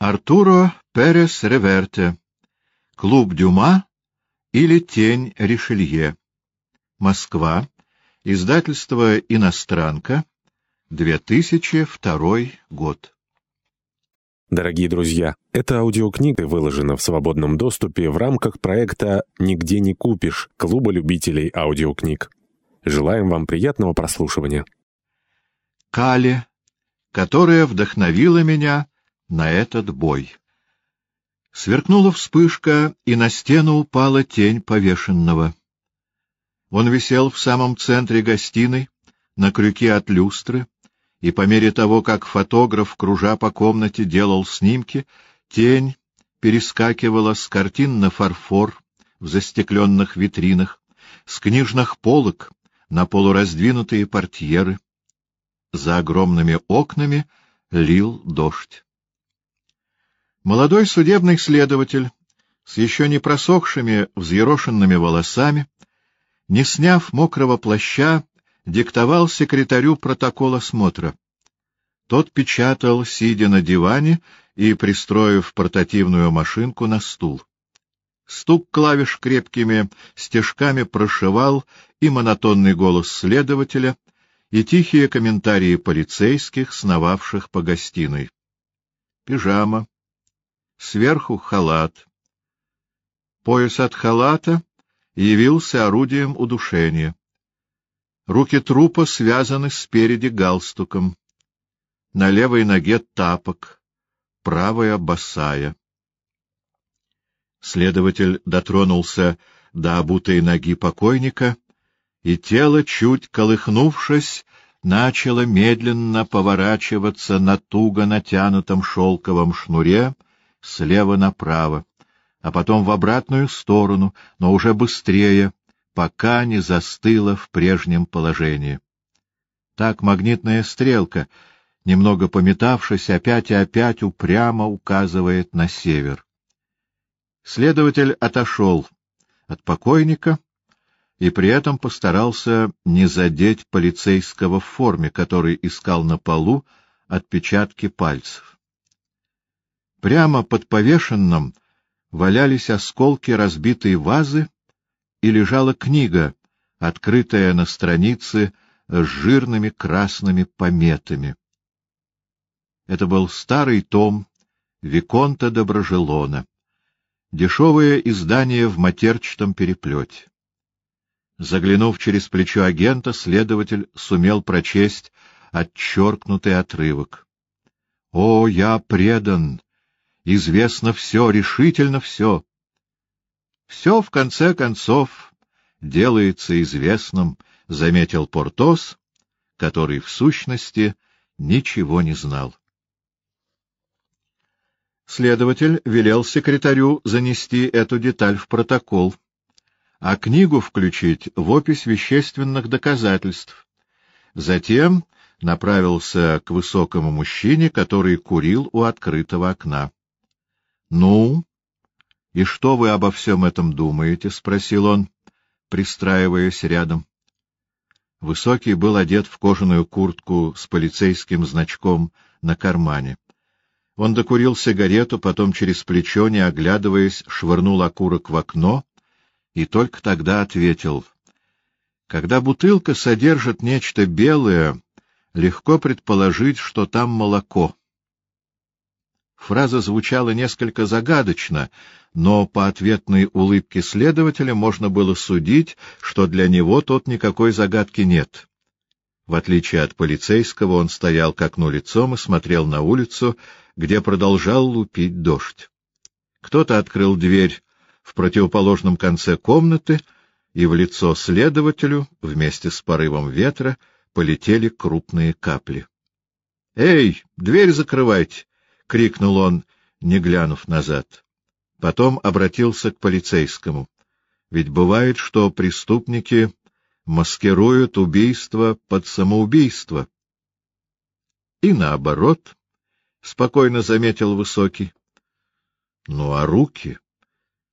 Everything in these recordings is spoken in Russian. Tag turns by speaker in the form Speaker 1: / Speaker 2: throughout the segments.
Speaker 1: Артуро Перес Реверте. Клуб Дюма или Тень Ришелье. Москва. Издательство «Иностранка». 2002 год.
Speaker 2: Дорогие друзья, эта аудиокнига выложена в свободном доступе в рамках проекта «Нигде не купишь» Клуба любителей аудиокниг. Желаем вам приятного прослушивания.
Speaker 1: Кали, которая вдохновила меня на этот бой. Сверкнула вспышка, и на стену упала тень повешенного. Он висел в самом центре гостиной, на крюке от люстры, и по мере того, как фотограф, кружа по комнате, делал снимки, тень перескакивала с картин на фарфор в застекленных витринах, с книжных полок на полураздвинутые портьеры. За огромными окнами лил дождь. Молодой судебный следователь с еще не просохшими взъерошенными волосами, не сняв мокрого плаща, диктовал секретарю протокол осмотра. Тот печатал, сидя на диване и пристроив портативную машинку на стул. Стук клавиш крепкими стежками прошивал и монотонный голос следователя, и тихие комментарии полицейских, сновавших по гостиной. Пижама, сверху халат. Пояс от халата явился орудием удушения. Руки трупа связаны спереди галстуком. На левой ноге тапок, правая босая. Следователь дотронулся до обутой ноги покойника, и тело, чуть колыхнувшись, начало медленно поворачиваться на туго натянутом шелковом шнуре, слева направо, а потом в обратную сторону, но уже быстрее, пока не застыла в прежнем положении. Так магнитная стрелка, немного пометавшись, опять и опять упрямо указывает на север. Следователь отошел от покойника и при этом постарался не задеть полицейского в форме, который искал на полу отпечатки пальцев. Прямо под повешенным валялись осколки разбитой вазы и лежала книга, открытая на странице с жирными красными пометами. Это был старый том Виконта Доброжелона, дешевое издание в матерчатом переплете. Заглянув через плечо агента, следователь сумел прочесть отчеркнутый отрывок. — О, я предан! Известно все, решительно все. Все, в конце концов, делается известным, — заметил Портос, который, в сущности, ничего не знал. Следователь велел секретарю занести эту деталь в протокол, а книгу включить в опись вещественных доказательств. Затем направился к высокому мужчине, который курил у открытого окна. — Ну, и что вы обо всем этом думаете? — спросил он, пристраиваясь рядом. Высокий был одет в кожаную куртку с полицейским значком на кармане. Он докурил сигарету, потом через плечо, не оглядываясь, швырнул окурок в окно и только тогда ответил. Когда бутылка содержит нечто белое, легко предположить, что там молоко. Фраза звучала несколько загадочно, но по ответной улыбке следователя можно было судить, что для него тут никакой загадки нет. В отличие от полицейского, он стоял к окну лицом и смотрел на улицу, где продолжал лупить дождь. Кто-то открыл дверь в противоположном конце комнаты, и в лицо следователю вместе с порывом ветра полетели крупные капли. — Эй, дверь закрывайте! — крикнул он, не глянув назад. Потом обратился к полицейскому. Ведь бывает, что преступники маскируют убийство под самоубийство. И наоборот, — спокойно заметил Высокий. Ну а руки?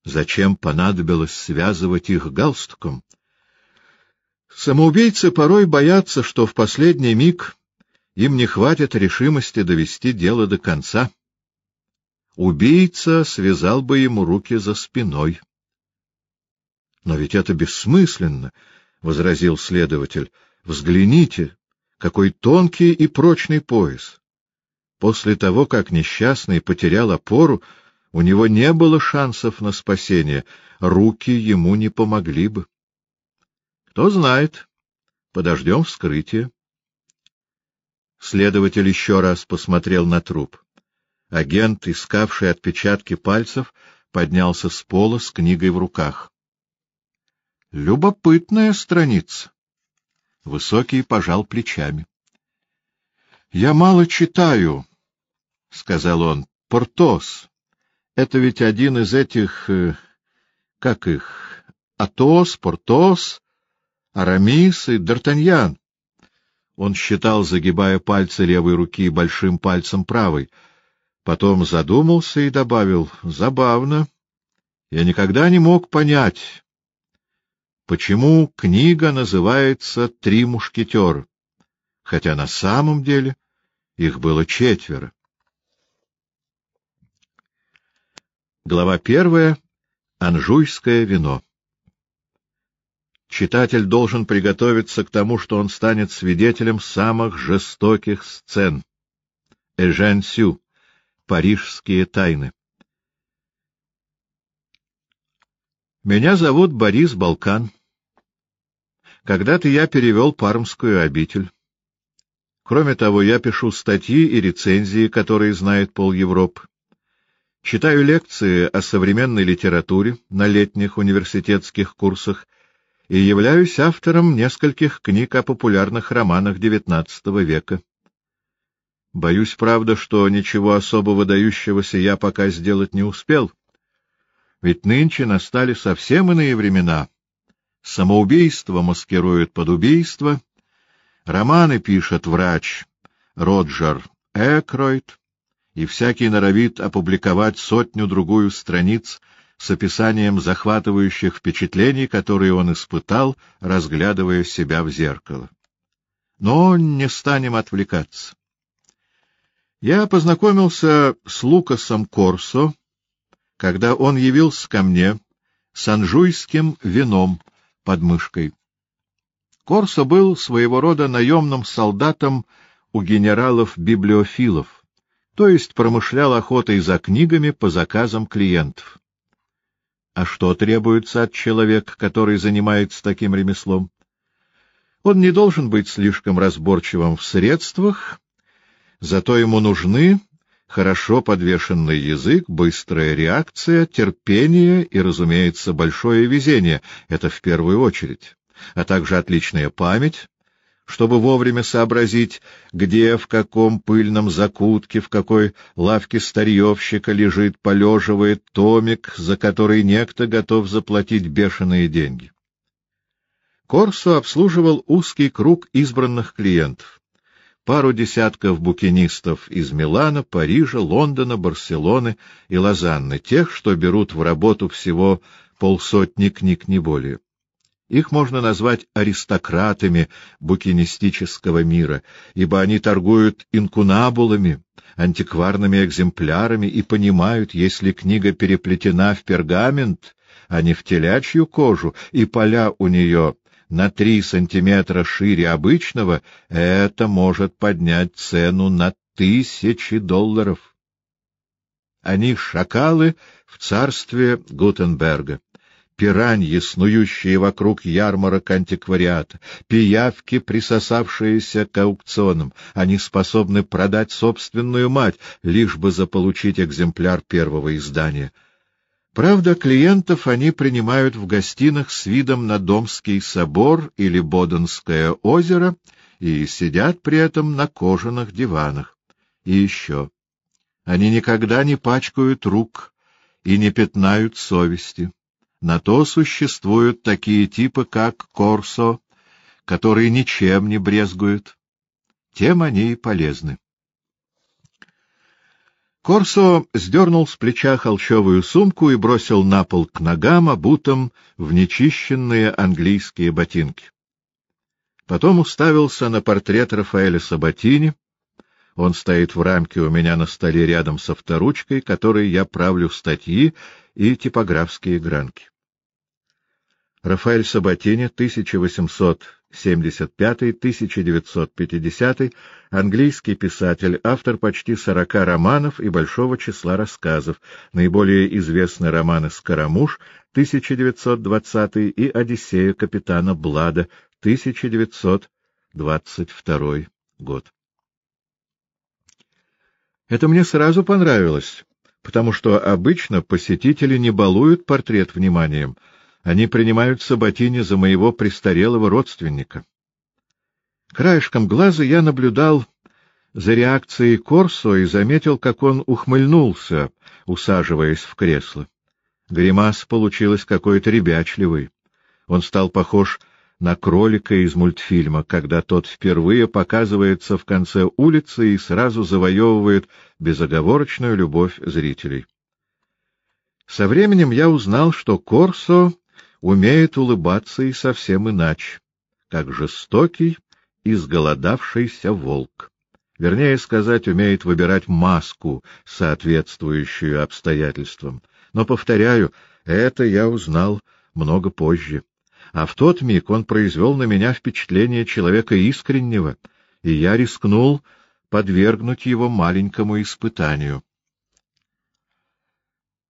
Speaker 1: Зачем понадобилось связывать их галстуком? Самоубийцы порой боятся, что в последний миг им не хватит решимости довести дело до конца. убийца связал бы ему руки за спиной. — Но ведь это бессмысленно, — возразил следователь. — Взгляните, какой тонкий и прочный пояс. После того, как несчастный потерял опору, у него не было шансов на спасение, руки ему не помогли бы. Кто знает, подождем вскрытия. Следователь еще раз посмотрел на труп. Агент, искавший отпечатки пальцев, поднялся с пола с книгой в руках. Любопытная страница. Высокий пожал плечами. — Я мало читаю, — сказал он. — Портос. Это ведь один из этих... Э, как их? Атос, Портос, Арамис и Д'Артаньян. Он считал, загибая пальцы левой руки большим пальцем правой. Потом задумался и добавил. — Забавно. Я никогда не мог понять, почему книга называется «Три мушкетера», хотя на самом деле их было четверо. Глава первая. Анжуйское вино. Читатель должен приготовиться к тому, что он станет свидетелем самых жестоких сцен. Эжен Сю. Парижские тайны. Меня зовут Борис Балкан. Когда-то я перевел Пармскую обитель. Кроме того, я пишу статьи и рецензии, которые знает пол Европы. Читаю лекции о современной литературе на летних университетских курсах и являюсь автором нескольких книг о популярных романах XIX века. Боюсь, правда, что ничего особо выдающегося я пока сделать не успел. Ведь нынче настали совсем иные времена. Самоубийство маскирует под убийство. Романы пишет врач Роджер Экройд и всякий норовит опубликовать сотню-другую страниц с описанием захватывающих впечатлений, которые он испытал, разглядывая себя в зеркало. Но не станем отвлекаться. Я познакомился с Лукасом Корсо, когда он явился ко мне с анжуйским вином под мышкой. Корсо был своего рода наемным солдатом у генералов-библиофилов то есть промышлял охотой за книгами по заказам клиентов. А что требуется от человека, который занимается таким ремеслом? Он не должен быть слишком разборчивым в средствах, зато ему нужны хорошо подвешенный язык, быстрая реакция, терпение и, разумеется, большое везение — это в первую очередь, а также отличная память, чтобы вовремя сообразить, где, в каком пыльном закутке, в какой лавке старьевщика лежит, полеживает томик, за который некто готов заплатить бешеные деньги. Корсо обслуживал узкий круг избранных клиентов. Пару десятков букинистов из Милана, Парижа, Лондона, Барселоны и Лозанны, тех, что берут в работу всего полсотни книг, не более. Их можно назвать аристократами букинистического мира, ибо они торгуют инкунабулами, антикварными экземплярами и понимают, если книга переплетена в пергамент, а не в телячью кожу, и поля у нее на три сантиметра шире обычного, это может поднять цену на тысячи долларов. Они шакалы в царстве Гутенберга пираньи, снующие вокруг ярмарок антиквариата, пиявки, присосавшиеся к аукционам. Они способны продать собственную мать, лишь бы заполучить экземпляр первого издания. Правда, клиентов они принимают в гостинах с видом на Домский собор или Боденское озеро и сидят при этом на кожаных диванах. И еще. Они никогда не пачкают рук и не пятнают совести. На то существуют такие типы, как Корсо, которые ничем не брезгуют. Тем они и полезны. Корсо сдернул с плеча холщовую сумку и бросил на пол к ногам, обутым в нечищенные английские ботинки. Потом уставился на портрет Рафаэля Сабатини, Он стоит в рамке у меня на столе рядом с авторучкой, которой я правлю статьи и типографские гранки. Рафаэль Сабатини, 1875-1950, английский писатель, автор почти сорока романов и большого числа рассказов. Наиболее известны романы «Скоромуш» 1920 и «Одиссея капитана Блада» 1922 год. Это мне сразу понравилось, потому что обычно посетители не балуют портрет вниманием — они принимают Саботини за моего престарелого родственника. Краешком глаза я наблюдал за реакцией Корсо и заметил, как он ухмыльнулся, усаживаясь в кресло. Гримас получилась какой-то ребячливый. Он стал похож на кролика из мультфильма, когда тот впервые показывается в конце улицы и сразу завоевывает безоговорочную любовь зрителей. Со временем я узнал, что Корсо умеет улыбаться и совсем иначе, как жестокий, изголодавшийся волк. Вернее сказать, умеет выбирать маску, соответствующую обстоятельствам. Но, повторяю, это я узнал много позже. А в тот миг он произвел на меня впечатление человека искреннего, и я рискнул подвергнуть его маленькому испытанию.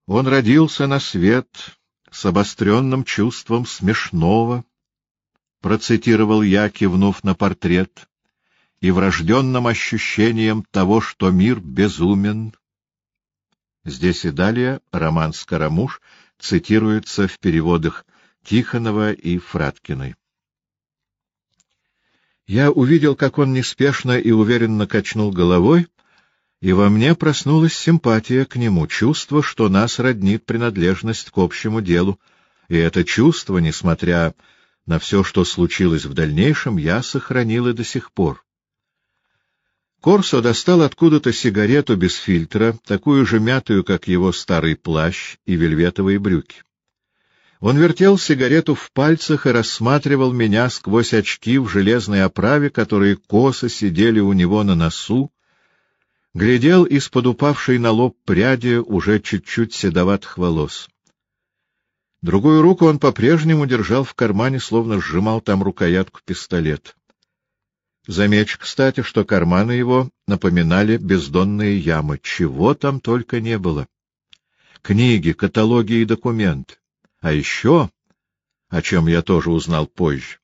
Speaker 1: Он родился на свет с обостренным чувством смешного, процитировал я, кивнув на портрет, и врожденным ощущением того, что мир безумен. Здесь и далее роман «Скоромуш» цитируется в переводах Тихонова и Фраткиной. Я увидел, как он неспешно и уверенно качнул головой, и во мне проснулась симпатия к нему, чувство, что нас роднит принадлежность к общему делу, и это чувство, несмотря на все, что случилось в дальнейшем, я сохранил и до сих пор. Корсо достал откуда-то сигарету без фильтра, такую же мятую, как его старый плащ и вельветовые брюки. Он вертел сигарету в пальцах и рассматривал меня сквозь очки в железной оправе, которые косо сидели у него на носу, глядел из-под упавшей на лоб пряди уже чуть-чуть седоватых волос. Другую руку он по-прежнему держал в кармане, словно сжимал там рукоятку пистолет. Замечу, кстати, что карманы его напоминали бездонные ямы. Чего там только не было. Книги, каталоги и документы. А еще, о чем я тоже узнал позже,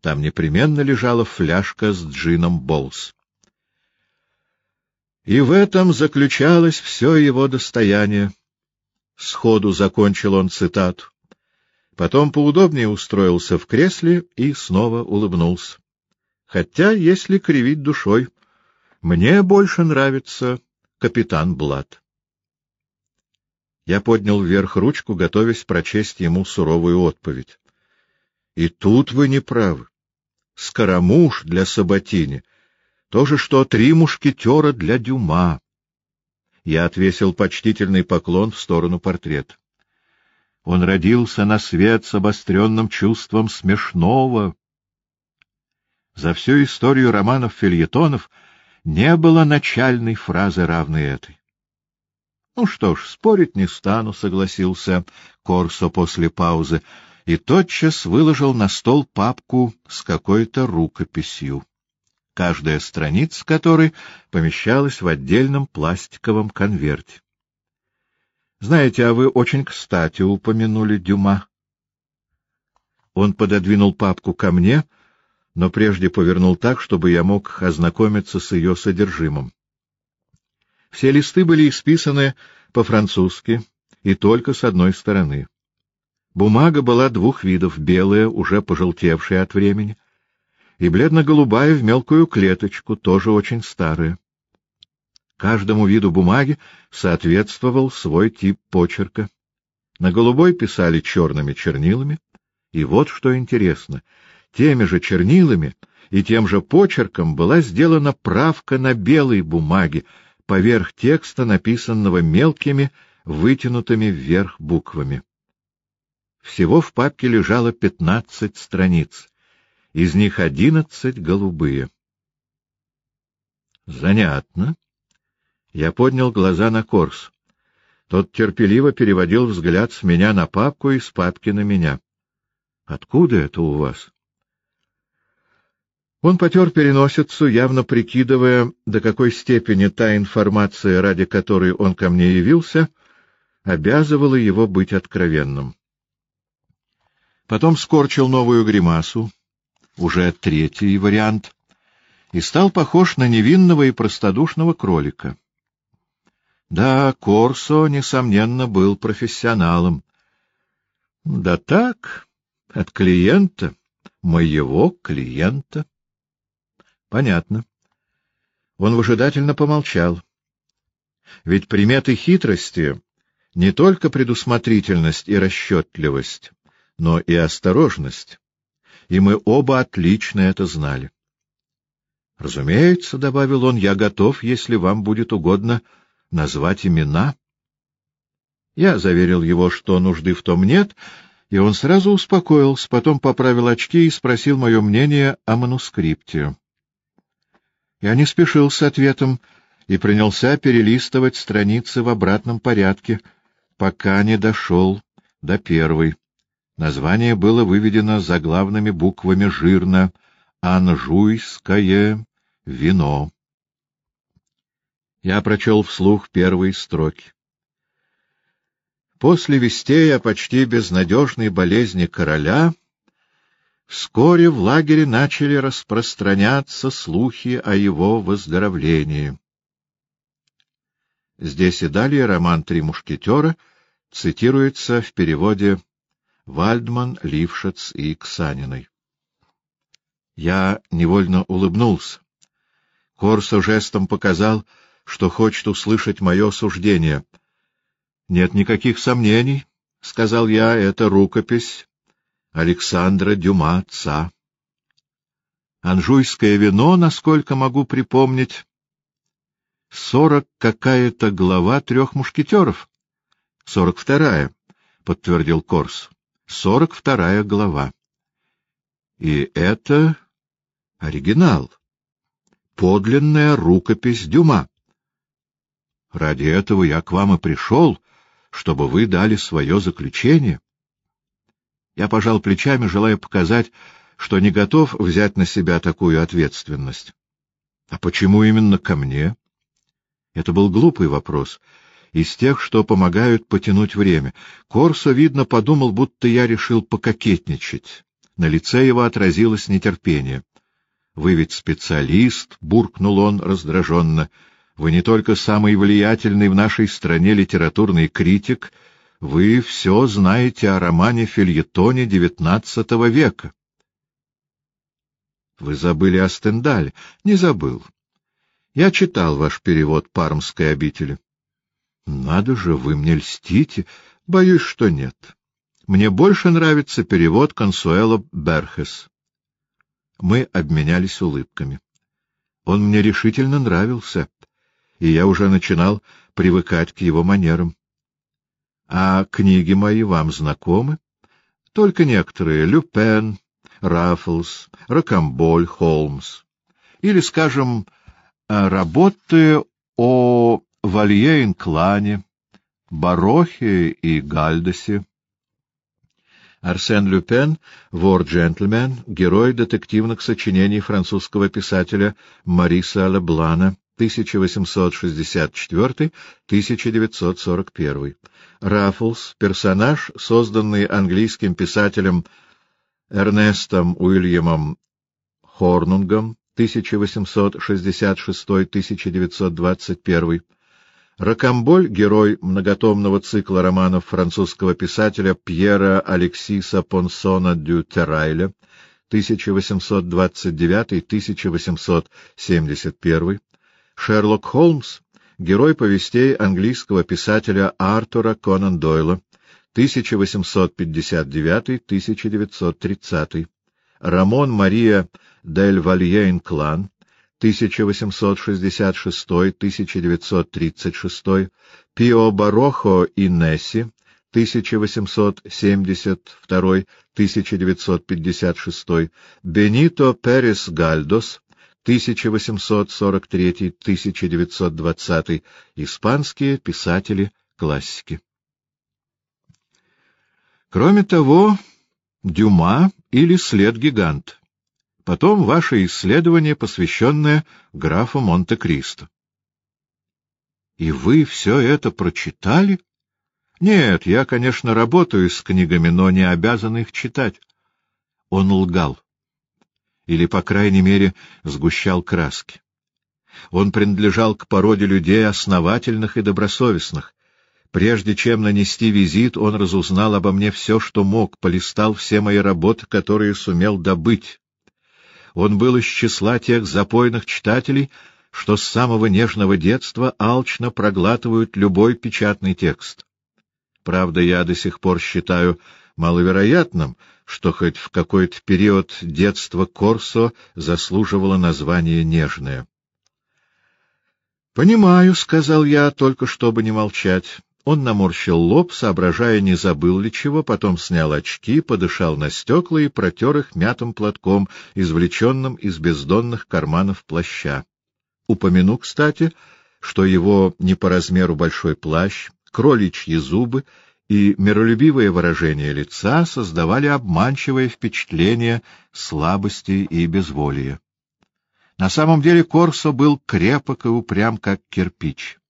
Speaker 1: там непременно лежала фляжка с джином Болс. И в этом заключалось все его достояние. Сходу закончил он цитату. Потом поудобнее устроился в кресле и снова улыбнулся. Хотя, если кривить душой, мне больше нравится капитан Блад. Я поднял вверх ручку, готовясь прочесть ему суровую отповедь. И тут вы не правы. Скоромуш для Саботини — то же, что три мушкетера для Дюма. Я отвесил почтительный поклон в сторону портрета. Он родился на свет с обостренным чувством смешного. За всю историю романов-фельетонов не было начальной фразы, равной этой. — Ну что ж, спорить не стану, — согласился Корсо после паузы, и тотчас выложил на стол папку с какой-то рукописью каждая страница которой помещалась в отдельном пластиковом конверте. Знаете, а вы очень кстати упомянули Дюма. Он пододвинул папку ко мне, но прежде повернул так, чтобы я мог ознакомиться с ее содержимым. Все листы были исписаны по-французски и только с одной стороны. Бумага была двух видов — белая, уже пожелтевшая от времени, и бледно-голубая в мелкую клеточку, тоже очень старая. Каждому виду бумаги соответствовал свой тип почерка. На голубой писали черными чернилами, и вот что интересно, теми же чернилами и тем же почерком была сделана правка на белой бумаге поверх текста, написанного мелкими, вытянутыми вверх буквами. Всего в папке лежало пятнадцать страниц, из них одиннадцать голубые. Занятно. Я поднял глаза на Корс. Тот терпеливо переводил взгляд с меня на папку и с папки на меня. — Откуда это у вас? Он потер переносицу, явно прикидывая, до какой степени та информация, ради которой он ко мне явился, обязывала его быть откровенным. Потом скорчил новую гримасу, уже третий вариант, и стал похож на невинного и простодушного кролика. Да, Корсо, несомненно, был профессионалом. Да так, от клиента, моего клиента. Понятно. Он выжидательно помолчал. Ведь приметы хитрости — не только предусмотрительность и расчетливость, но и осторожность. И мы оба отлично это знали. Разумеется, — добавил он, — я готов, если вам будет угодно, назвать имена. Я заверил его, что нужды в том нет, и он сразу успокоился, потом поправил очки и спросил мое мнение о манускрипте. Я не спешил с ответом и принялся перелистывать страницы в обратном порядке, пока не дошел до первой. Название было выведено заглавными буквами жирно «Анжуйское вино». Я прочел вслух первые строки. После вестей о почти безнадежной болезни короля вскоре в лагере начали распространяться слухи о его выздоровлении. Здесь и далее роман «Три мушкетера» цитируется в переводе Вальдман, Лившец и Ксаниной. Я невольно улыбнулся. Корсо жестом показал, что хочет услышать мое суждение. — Нет никаких сомнений, — сказал я, — это рукопись Александра Дюма отца. Анжуйское вино, насколько могу припомнить, сорок какая-то глава трех мушкетеров. — Сорок вторая, — подтвердил Корс. Сорок вторая глава. И это оригинал. Подлинная рукопись Дюма. Ради этого я к вам и пришел, чтобы вы дали свое заключение. Я пожал плечами, желая показать, что не готов взять на себя такую ответственность. А почему именно ко мне? Это был глупый вопрос — из тех, что помогают потянуть время. Корсо, видно, подумал, будто я решил пококетничать. На лице его отразилось нетерпение. — Вы ведь специалист, — буркнул он раздраженно. — Вы не только самый влиятельный в нашей стране литературный критик, вы все знаете о романе-фильетоне XIX века. — Вы забыли о Стендале? — Не забыл. Я читал ваш перевод Пармской обители. — Надо же, вы мне льстите. Боюсь, что нет. Мне больше нравится перевод Консуэло Берхес. Мы обменялись улыбками. Он мне решительно нравился, и я уже начинал привыкать к его манерам. — А книги мои вам знакомы? — Только некоторые. Люпен, Раффлс, Рокамболь, Холмс. Или, скажем, работы о Валье-Инклане, Барохе и Гальдосе. Арсен Люпен, вор-джентльмен, герой детективных сочинений французского писателя Мариса Леблана, 1864-1941. Раффлс — персонаж, созданный английским писателем Эрнестом Уильямом Хорнунгом, 1866-1921. Рокамболь — герой многотомного цикла романов французского писателя Пьера Алексиса Понсона дю Террайля 1829-1871. Шерлок Холмс — герой повестей английского писателя Артура Конан Дойла 1859-1930. Рамон Мария дель Валье-Инклан 1866-1936, Пио Барохо и Несси, 1872-1956, Бенито Перес Гальдос, 1843-1920, испанские писатели-классики. Кроме того, Дюма или след гигант. Потом ваше исследование, посвященное графу Монте-Кристо. И вы все это прочитали? Нет, я, конечно, работаю с книгами, но не обязан их читать. Он лгал. Или, по крайней мере, сгущал краски. Он принадлежал к породе людей основательных и добросовестных. Прежде чем нанести визит, он разузнал обо мне все, что мог, полистал все мои работы, которые сумел добыть. Он был из числа тех запойных читателей, что с самого нежного детства алчно проглатывают любой печатный текст. Правда, я до сих пор считаю маловероятным, что хоть в какой-то период детства Корсо заслуживало название «нежное». «Понимаю», — сказал я, только чтобы не молчать. Он наморщил лоб, соображая, не забыл ли чего, потом снял очки, подышал на стекла и протер их мятым платком, извлеченным из бездонных карманов плаща. Упомяну, кстати, что его не по размеру большой плащ, кроличьи зубы и миролюбивое выражение лица создавали обманчивое впечатление слабости и безволия. На самом деле Корсо был крепок и упрям, как кирпич.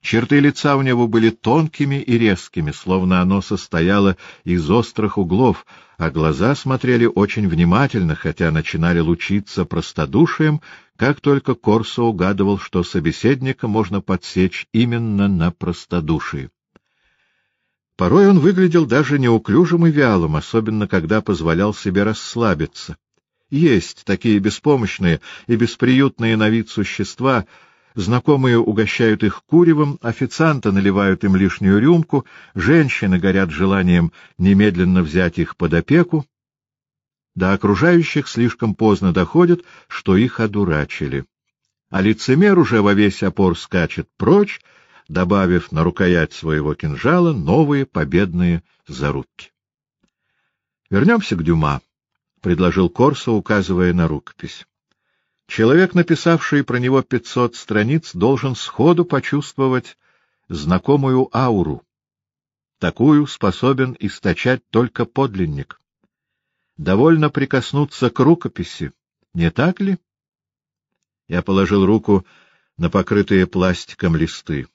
Speaker 1: Черты лица у него были тонкими и резкими, словно оно состояло из острых углов, а глаза смотрели очень внимательно, хотя начинали лучиться простодушием, как только Корсо угадывал, что собеседника можно подсечь именно на простодушии. Порой он выглядел даже неуклюжим и вялым, особенно когда позволял себе расслабиться. Есть такие беспомощные и бесприютные на вид существа — Знакомые угощают их куревом, официанты наливают им лишнюю рюмку, женщины горят желанием немедленно взять их под опеку. До окружающих слишком поздно доходит, что их одурачили. А лицемер уже во весь опор скачет прочь, добавив на рукоять своего кинжала новые победные зарубки. Вернемся к Дюма, — предложил Корсо, указывая на рукопись. Человек, написавший про него пятьсот страниц, должен сходу почувствовать знакомую ауру. Такую способен источать только подлинник. Довольно прикоснуться к рукописи, не так ли? Я положил руку на покрытые пластиком листы,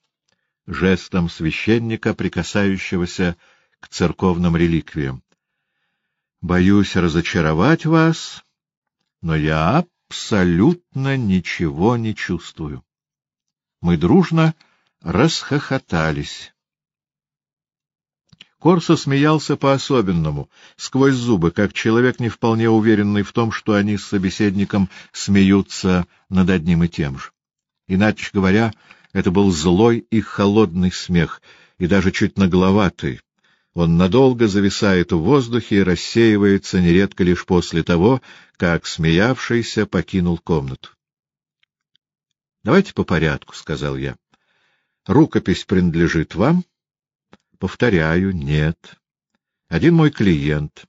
Speaker 1: жестом священника, прикасающегося к церковным реликвиям. Боюсь разочаровать вас, но я абсолютно ничего не чувствую. Мы дружно расхохотались. Корсо смеялся по-особенному, сквозь зубы, как человек, не вполне уверенный в том, что они с собеседником смеются над одним и тем же. Иначе говоря, это был злой и холодный смех, и даже чуть нагловатый, он надолго зависает в воздухе и рассеивается нередко лишь после того, как смеявшийся покинул комнату. — Давайте по порядку, — сказал я. — Рукопись принадлежит вам? — Повторяю, нет. Один мой клиент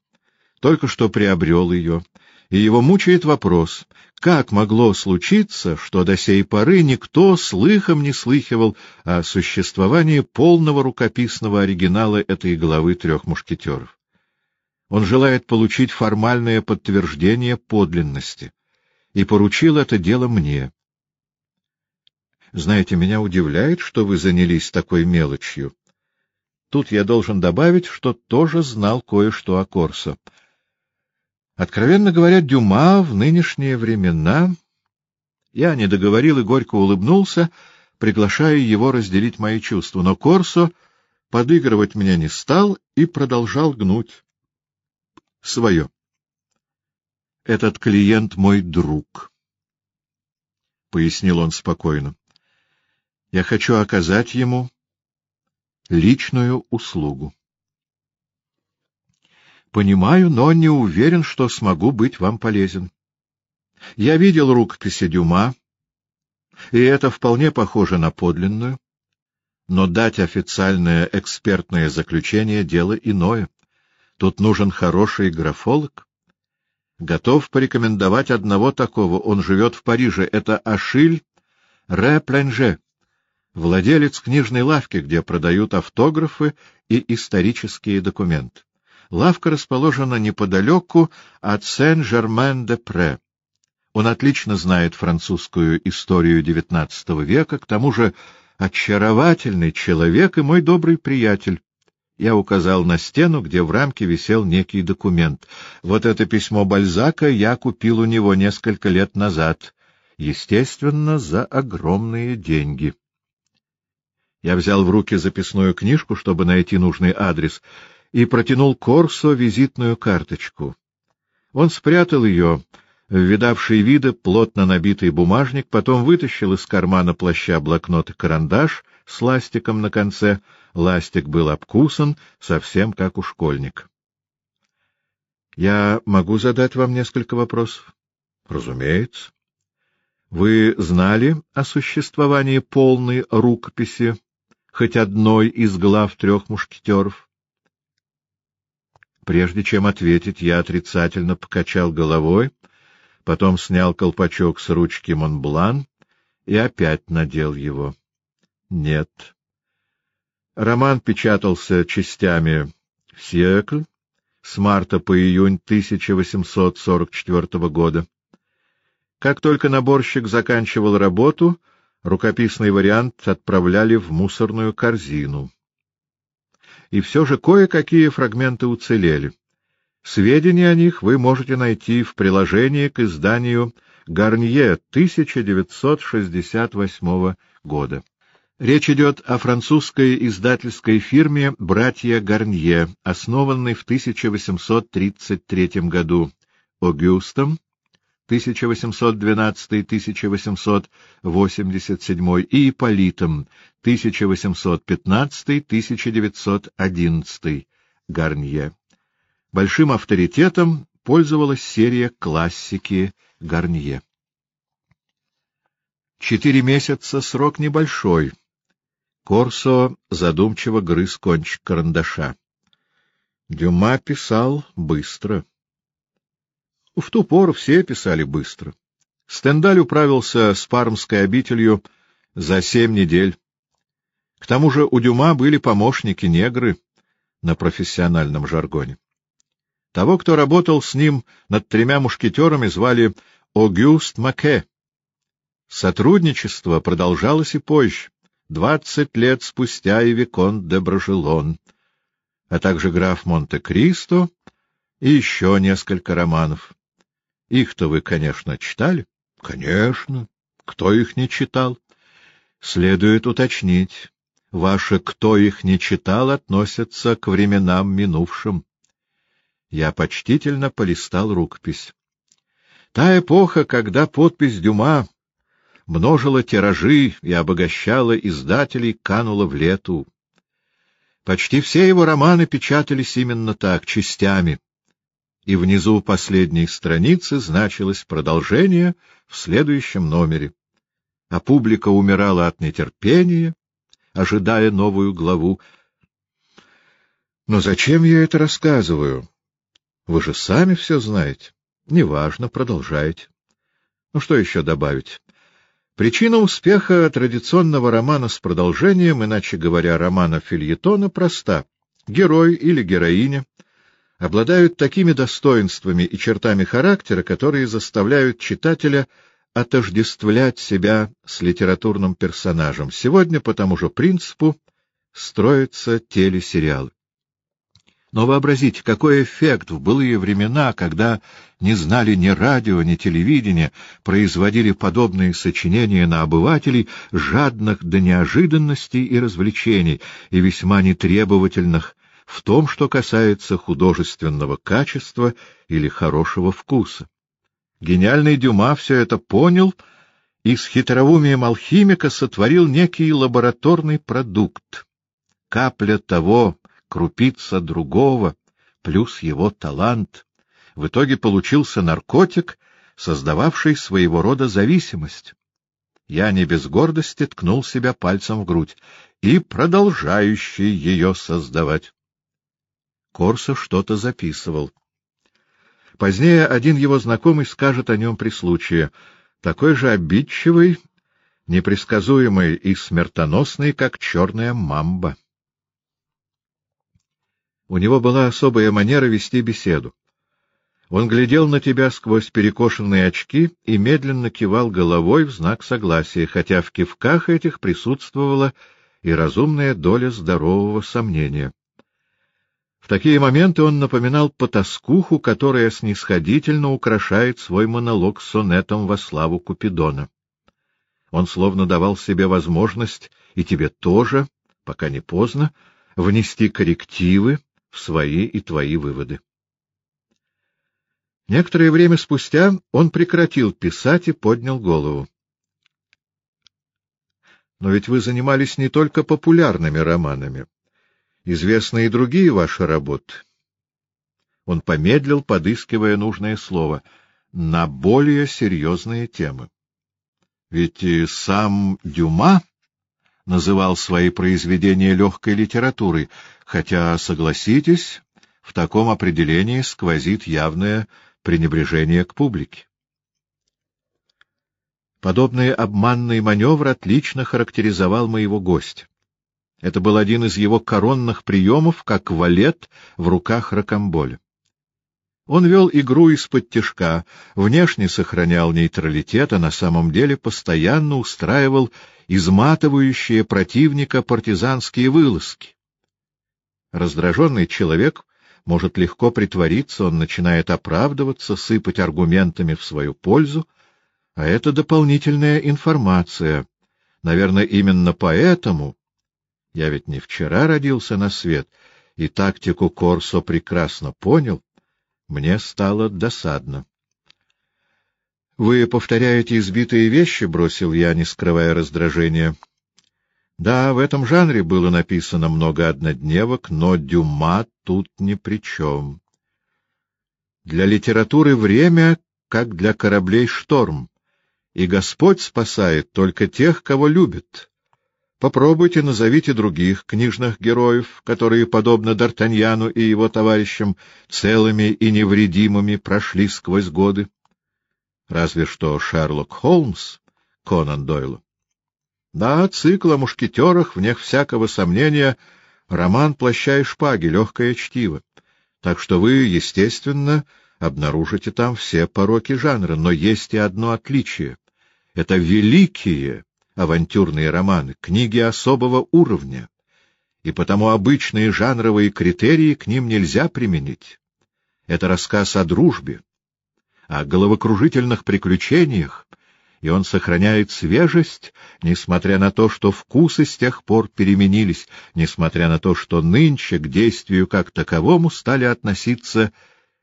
Speaker 1: только что приобрел ее, и его мучает вопрос, как могло случиться, что до сей поры никто слыхом не слыхивал о существовании полного рукописного оригинала этой главы трех мушкетеров. Он желает получить формальное подтверждение подлинности и поручил это дело мне. Знаете, меня удивляет, что вы занялись такой мелочью. Тут я должен добавить, что тоже знал кое-что о Корсо. Откровенно говоря, Дюма в нынешние времена... Я не договорил и горько улыбнулся, приглашая его разделить мои чувства, но Корсо подыгрывать меня не стал и продолжал гнуть свое. Этот клиент мой друг, — пояснил он спокойно. Я хочу оказать ему личную услугу. Понимаю, но не уверен, что смогу быть вам полезен. Я видел рукописи Дюма, и это вполне похоже на подлинную. Но дать официальное экспертное заключение — дело иное. Тут нужен хороший графолог. Готов порекомендовать одного такого. Он живет в Париже. Это Ашиль Ре Пленже, владелец книжной лавки, где продают автографы и исторические документы. Лавка расположена неподалеку от Сен-Жермен-де-Пре. Он отлично знает французскую историю XIX века, к тому же очаровательный человек и мой добрый приятель. Я указал на стену, где в рамке висел некий документ. Вот это письмо Бальзака я купил у него несколько лет назад. Естественно, за огромные деньги. Я взял в руки записную книжку, чтобы найти нужный адрес, и протянул Корсо визитную карточку. Он спрятал ее в видавший виды плотно набитый бумажник, потом вытащил из кармана плаща блокнот и карандаш с ластиком на конце. Ластик был обкусан, совсем как у школьника. — Я могу задать вам несколько вопросов? — Разумеется. — Вы знали о существовании полной рукописи, хоть одной из глав трех мушкетеров? Прежде чем ответить, я отрицательно покачал головой, потом снял колпачок с ручки Монблан и опять надел его. Нет. Роман печатался частями в «Сиэкль» с марта по июнь 1844 года. Как только наборщик заканчивал работу, рукописный вариант отправляли в мусорную корзину. И все же кое-какие фрагменты уцелели. Сведения о них вы можете найти в приложении к изданию «Гарнье» 1968 года. Речь идет о французской издательской фирме «Братья Гарнье», основанной в 1833 году Огюстом 1812-1887 и Ипполитом 1815-1911 Гарнье. Большим авторитетом пользовалась серия классики Гарнье. Четыре месяца — срок небольшой — Корсо задумчиво грыз кончик карандаша. Дюма писал быстро. В ту пору все писали быстро. Стендаль управился с пармской обителью за семь недель. К тому же у Дюма были помощники-негры на профессиональном жаргоне. Того, кто работал с ним над тремя мушкетерами, звали Огюст Маке. Сотрудничество продолжалось и позже двадцать лет спустя и Виконт де Брожелон, а также граф Монте-Кристо и еще несколько романов. Их-то вы, конечно, читали? Конечно. Кто их не читал? Следует уточнить. Ваше «кто их не читал» относится к временам минувшим. Я почтительно полистал рукопись. Та эпоха, когда подпись Дюма множила тиражи и обогащала издателей, канула в лету. Почти все его романы печатались именно так, частями, и внизу последней страницы значилось продолжение в следующем номере. А публика умирала от нетерпения, ожидая новую главу. Но зачем я это рассказываю? Вы же сами все знаете. Неважно, продолжайте. Ну, что еще добавить? Причина успеха традиционного романа с продолжением, иначе говоря, романа фильетона, проста. Герой или героиня обладают такими достоинствами и чертами характера, которые заставляют читателя отождествлять себя с литературным персонажем. Сегодня по тому же принципу строятся телесериалы. Но вообразите, какой эффект в былые времена, когда не знали ни радио, ни телевидения, производили подобные сочинения на обывателей, жадных до неожиданностей и развлечений, и весьма нетребовательных в том, что касается художественного качества или хорошего вкуса. Гениальный Дюма все это понял и с хитроумием алхимика сотворил некий лабораторный продукт. Капля того, крупица другого, плюс его талант. В итоге получился наркотик, создававший своего рода зависимость. Я не без гордости ткнул себя пальцем в грудь и продолжающий ее создавать. Корсо что-то записывал. Позднее один его знакомый скажет о нем при случае. Такой же обидчивый, непредсказуемый и смертоносный, как черная мамба. У него была особая манера вести беседу. Он глядел на тебя сквозь перекошенные очки и медленно кивал головой в знак согласия, хотя в кивках этих присутствовала и разумная доля здорового сомнения. В такие моменты он напоминал потаскуху, которая снисходительно украшает свой монолог сонетом во славу Купидона. Он словно давал себе возможность, и тебе тоже, пока не поздно, внести коррективы в свои и твои выводы. Некоторое время спустя он прекратил писать и поднял голову. Но ведь вы занимались не только популярными романами. Известны и другие ваши работы. Он помедлил, подыскивая нужное слово, на более серьезные темы. Ведь и сам Дюма называл свои произведения легкой литературой, хотя, согласитесь, в таком определении сквозит явное пренебрежение к публике. Подобный обманный маневр отлично характеризовал моего гостя. Это был один из его коронных приемов, как валет в руках Рокамболя. Он вел игру из-под тяжка, внешне сохранял нейтралитет, а на самом деле постоянно устраивал изматывающие противника партизанские вылазки. Раздраженный человек может легко притвориться, он начинает оправдываться, сыпать аргументами в свою пользу, а это дополнительная информация. Наверное, именно поэтому я ведь не вчера родился на свет, и тактику Корсо прекрасно понял, мне стало досадно. — Вы повторяете избитые вещи? — бросил я, не скрывая раздражения. Да, в этом жанре было написано много однодневок, но Дюма тут ни при чем. Для литературы время, как для кораблей шторм, и Господь спасает только тех, кого любит. Попробуйте назовите других книжных героев, которые, подобно Д'Артаньяну и его товарищам, целыми и невредимыми прошли сквозь годы. Разве что Шерлок Холмс, Конан Дойл. Да, цикл о мушкетерах, вне всякого сомнения, роман «Плаща и шпаги», легкое чтиво. Так что вы, естественно, обнаружите там все пороки жанра, но есть и одно отличие. Это великие авантюрные романы, книги особого уровня, и потому обычные жанровые критерии к ним нельзя применить. Это рассказ о дружбе, о головокружительных приключениях, и он сохраняет свежесть, несмотря на то, что вкусы с тех пор переменились, несмотря на то, что нынче к действию как таковому стали относиться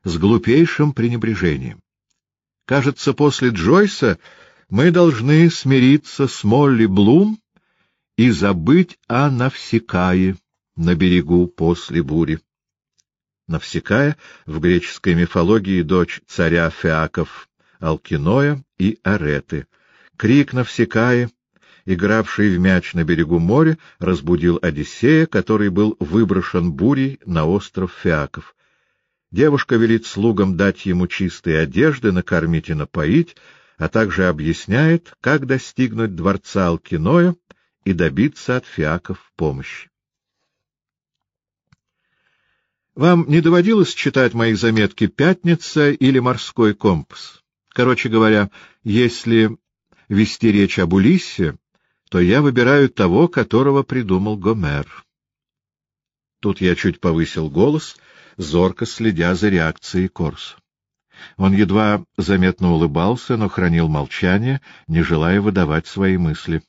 Speaker 1: с глупейшим пренебрежением. Кажется, после Джойса мы должны смириться с Молли Блум и забыть о Навсекае на берегу после бури. Навсекая в греческой мифологии дочь царя Феаков Алкиноя и Ареты. Крик Навсекаи, игравший в мяч на берегу моря, разбудил Одиссея, который был выброшен бурей на остров Фиаков. Девушка велит слугам дать ему чистые одежды, накормить и напоить, а также объясняет, как достигнуть дворца Алкиноя и добиться от Фиаков помощи. Вам не доводилось читать мои заметки «Пятница» или «Морской компас»? Короче говоря, если вести речь об Улиссе, то я выбираю того, которого придумал Гомер. Тут я чуть повысил голос, зорко следя за реакцией Корс. Он едва заметно улыбался, но хранил молчание, не желая выдавать свои мысли.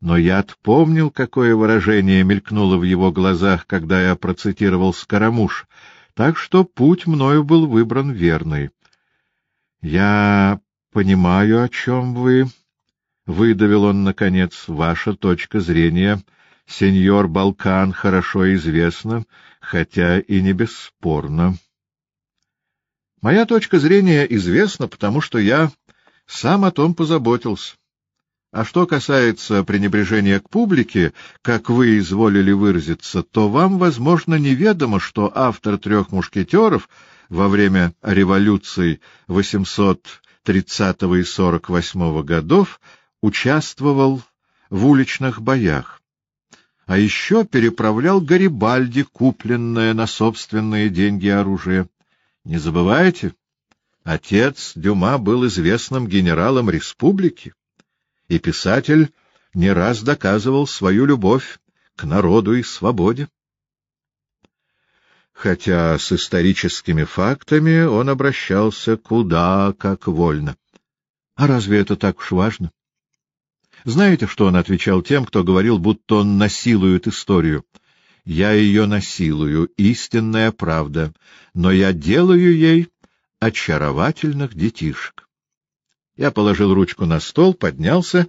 Speaker 1: Но я помнил, какое выражение мелькнуло в его глазах, когда я процитировал Скоромуш, так что путь мною был выбран верный. — Я понимаю, о чем вы, — выдавил он, наконец, — ваша точка зрения, сеньор Балкан, хорошо известна, хотя и не бесспорно. Моя точка зрения известна, потому что я сам о том позаботился. А что касается пренебрежения к публике, как вы изволили выразиться, то вам, возможно, неведомо, что автор «Трех мушкетеров» во время революций 830 и 48 годов участвовал в уличных боях, а еще переправлял Гарибальди купленное на собственные деньги оружие. Не забывайте, отец Дюма был известным генералом республики, и писатель не раз доказывал свою любовь к народу и свободе. Хотя с историческими фактами он обращался куда как вольно. А разве это так уж важно? Знаете, что он отвечал тем, кто говорил, будто он насилует историю? Я ее насилую, истинная правда, но я делаю ей очаровательных детишек. Я положил ручку на стол, поднялся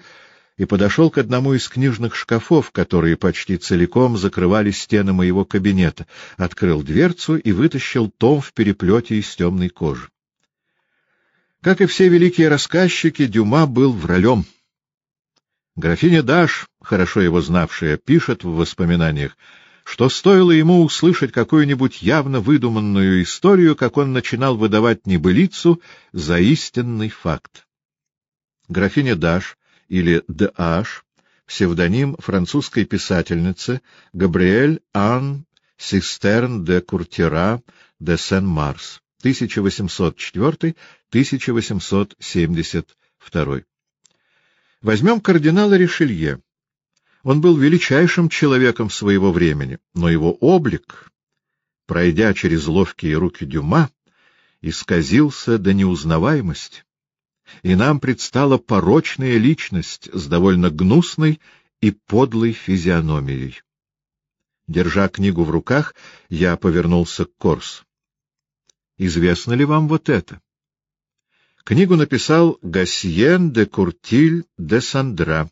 Speaker 1: и подошел к одному из книжных шкафов, которые почти целиком закрывали стены моего кабинета, открыл дверцу и вытащил том в переплете из темной кожи. Как и все великие рассказчики, Дюма был вралем. Графиня Даш, хорошо его знавшая, пишет в воспоминаниях, что стоило ему услышать какую-нибудь явно выдуманную историю, как он начинал выдавать небылицу за истинный факт. Графиня Даш или Д.Аш, псевдоним французской писательницы Габриэль Ан Систерн де Куртира де Сен-Марс, 1804-1872. Возьмем кардинала Ришелье. Он был величайшим человеком своего времени, но его облик, пройдя через ловкие руки Дюма, исказился до неузнаваемости, и нам предстала порочная личность с довольно гнусной и подлой физиономией. Держа книгу в руках, я повернулся к Корс. «Известно ли вам вот это?» Книгу написал Гасьен де Куртиль де Сандра,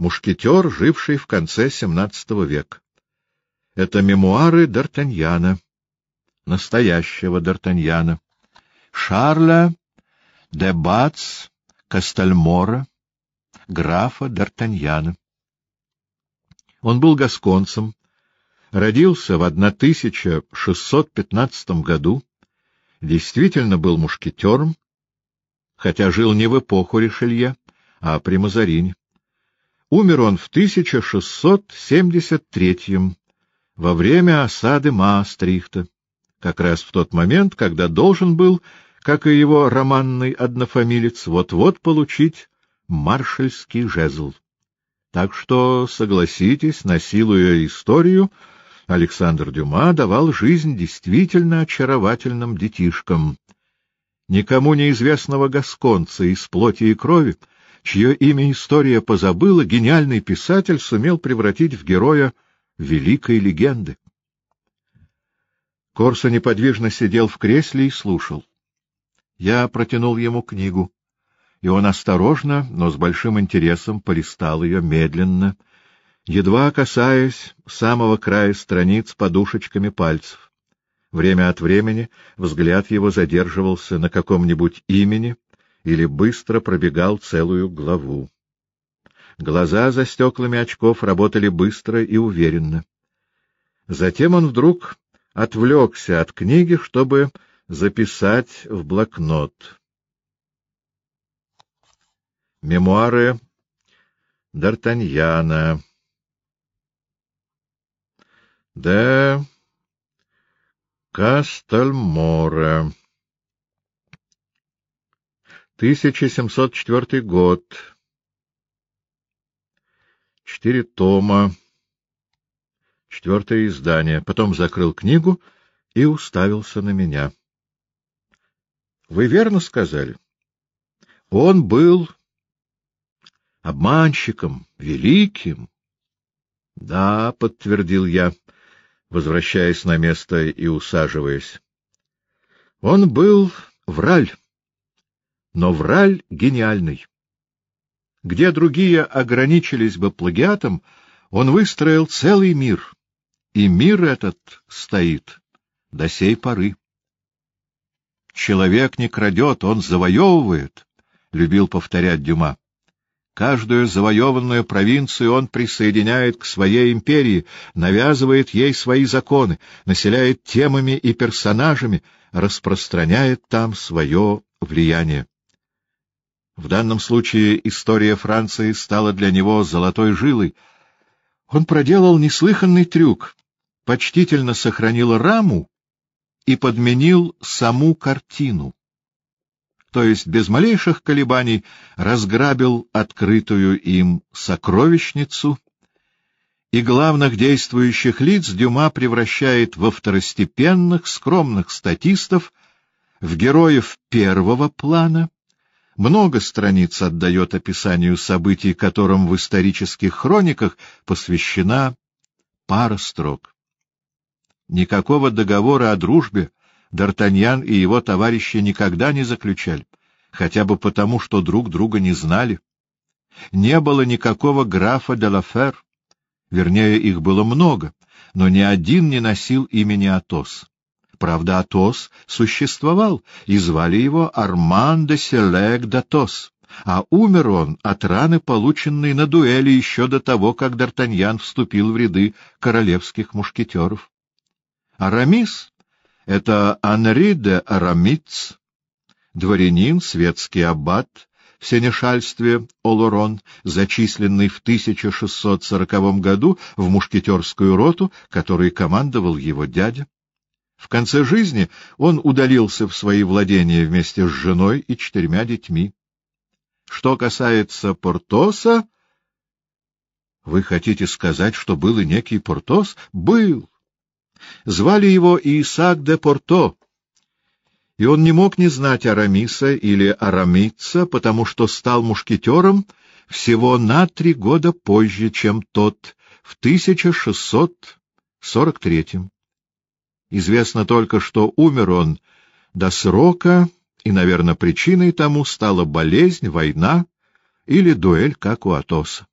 Speaker 1: мушкетер, живший в конце XVII века. Это мемуары Д'Артаньяна, настоящего Д'Артаньяна, Шарля де Бац Кастальмора, графа Д'Артаньяна. Он был гасконцем, родился в 1615 году, действительно был мушкетером, хотя жил не в эпоху Ришелье, а при Мазарине. Умер он в 1673 во время осады Маастрихта, как раз в тот момент, когда должен был, как и его романный однофамилец, вот-вот получить маршальский жезл. Так что, согласитесь, насилуя историю, Александр Дюма давал жизнь действительно очаровательным детишкам — никому неизвестного гасконца из плоти и крови, чье имя история позабыла, гениальный писатель сумел превратить в героя великой легенды. Корсо неподвижно сидел в кресле и слушал. Я протянул ему книгу, и он осторожно, но с большим интересом полистал ее медленно, едва касаясь самого края страниц подушечками пальцев. Время от времени взгляд его задерживался на каком-нибудь имени или быстро пробегал целую главу. Глаза за стеклами очков работали быстро и уверенно. Затем он вдруг отвлекся от книги, чтобы записать в блокнот. Мемуары Д'Артаньяна. Да, Кастальморе. 1704 год. Четыре тома. Четвертое издание. Потом закрыл книгу и уставился на меня. — Вы верно сказали? Он был обманщиком, великим. — Да, — подтвердил я возвращаясь на место и усаживаясь. Он был враль, но враль гениальный. Где другие ограничились бы плагиатом, он выстроил целый мир, и мир этот стоит до сей поры. «Человек не крадет, он завоевывает», — любил повторять Дюма. Каждую завоеванную провинцию он присоединяет к своей империи, навязывает ей свои законы, населяет темами и персонажами, распространяет там свое влияние. В данном случае история Франции стала для него золотой жилой. Он проделал неслыханный трюк, почтительно сохранил раму и подменил саму картину. То есть без малейших колебаний, разграбил открытую им сокровищницу, и главных действующих лиц Дюма превращает во второстепенных, скромных статистов, в героев первого плана, много страниц отдает описанию событий, которым в исторических хрониках посвящена пара строк. Никакого договора о дружбе Д'Артаньян и его товарищи никогда не заключали, хотя бы потому, что друг друга не знали. Не было никакого графа де Лафер, вернее, их было много, но ни один не носил имени Атос. Правда, Атос существовал, и звали его Арман де Селег д'Атос, а умер он от раны, полученной на дуэли еще до того, как Д'Артаньян вступил в ряды королевских мушкетеров. Арамис это Анри де Арамиц, дворянин, светский аббат в сенешальстве Олорон, зачисленный в 1640 году в мушкетерскую роту, которой командовал его дядя. В конце жизни он удалился в свои владения вместе с женой и четырьмя детьми. Что касается Портоса... Вы хотите сказать, что был и некий Портос? Был. Звали его Исаак де Порто, и он не мог не знать Арамиса или Арамица, потому что стал мушкетером всего на три года позже, чем тот, в 1643 Известно только, что умер он до срока, и, наверное, причиной тому стала болезнь, война или дуэль, как у Атоса.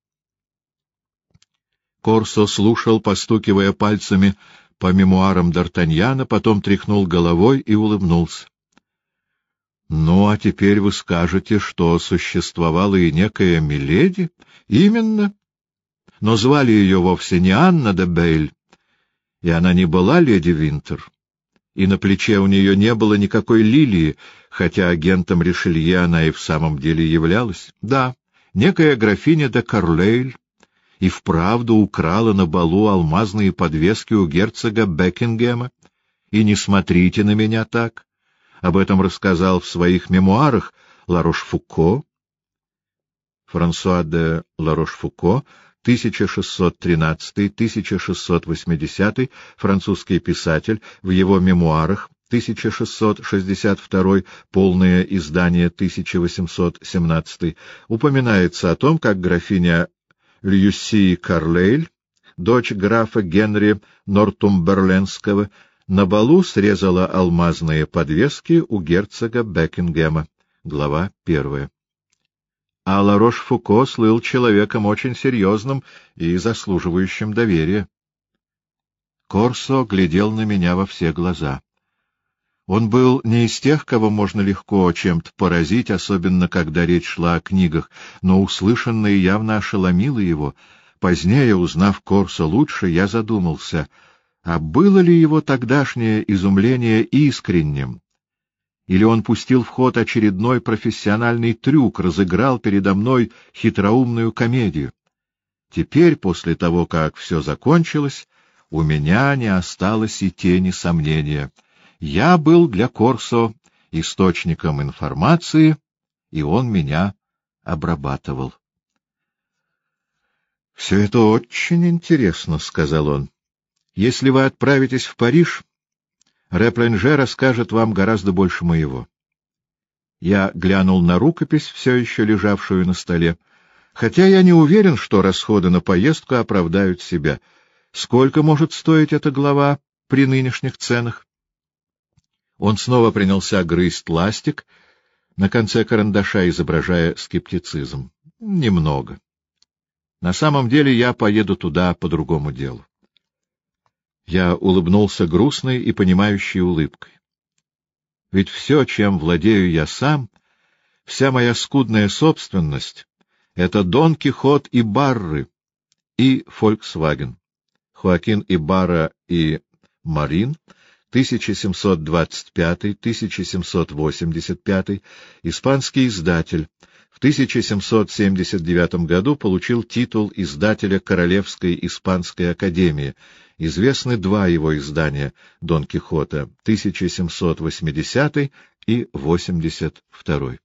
Speaker 1: Корсо слушал, постукивая пальцами по мемуарам Д'Артаньяна, потом тряхнул головой и улыбнулся. — Ну, а теперь вы скажете, что существовала и некая Миледи? — Именно. Но звали ее вовсе не Анна де Бейль, и она не была леди Винтер. И на плече у нее не было никакой лилии, хотя агентом Ришелье она и в самом деле являлась. Да, некая графиня де Карлейль, и вправду украла на балу алмазные подвески у герцога Бекингема. И не смотрите на меня так. Об этом рассказал в своих мемуарах Ларош-Фуко. Франсуа де Ларош-Фуко, 1613-1680, французский писатель, в его мемуарах 1662, полное издание 1817, упоминается о том, как графиня Льюси Карлейль, дочь графа Генри Нортумберленского, на балу срезала алмазные подвески у герцога Бекингема. Глава первая. А Ларош-Фуко слыл человеком очень серьезным и заслуживающим доверия. Корсо глядел на меня во все глаза. Он был не из тех, кого можно легко чем-то поразить, особенно когда речь шла о книгах, но услышанное явно ошеломило его. Позднее, узнав Корса лучше, я задумался, а было ли его тогдашнее изумление искренним? Или он пустил в ход очередной профессиональный трюк, разыграл передо мной хитроумную комедию? Теперь, после того, как все закончилось, у меня не осталось и тени сомнения — я был для Корсо источником информации, и он меня обрабатывал. — Все это очень интересно, — сказал он. — Если вы отправитесь в Париж, Репленже расскажет вам гораздо больше моего. Я глянул на рукопись, все еще лежавшую на столе, хотя я не уверен, что расходы на поездку оправдают себя. Сколько может стоить эта глава при нынешних ценах? Он снова принялся грызть ластик, на конце карандаша изображая скептицизм. Немного. На самом деле я поеду туда по другому делу. Я улыбнулся грустной и понимающей улыбкой. Ведь все, чем владею я сам, вся моя скудная собственность, Это Дон Кихот и Барры и Фольксваген. Хоакин Ибара и Марин, 1725-1785, испанский издатель, в 1779 году получил титул издателя Королевской Испанской Академии. Известны два его издания Дон Кихота, 1780 и 82.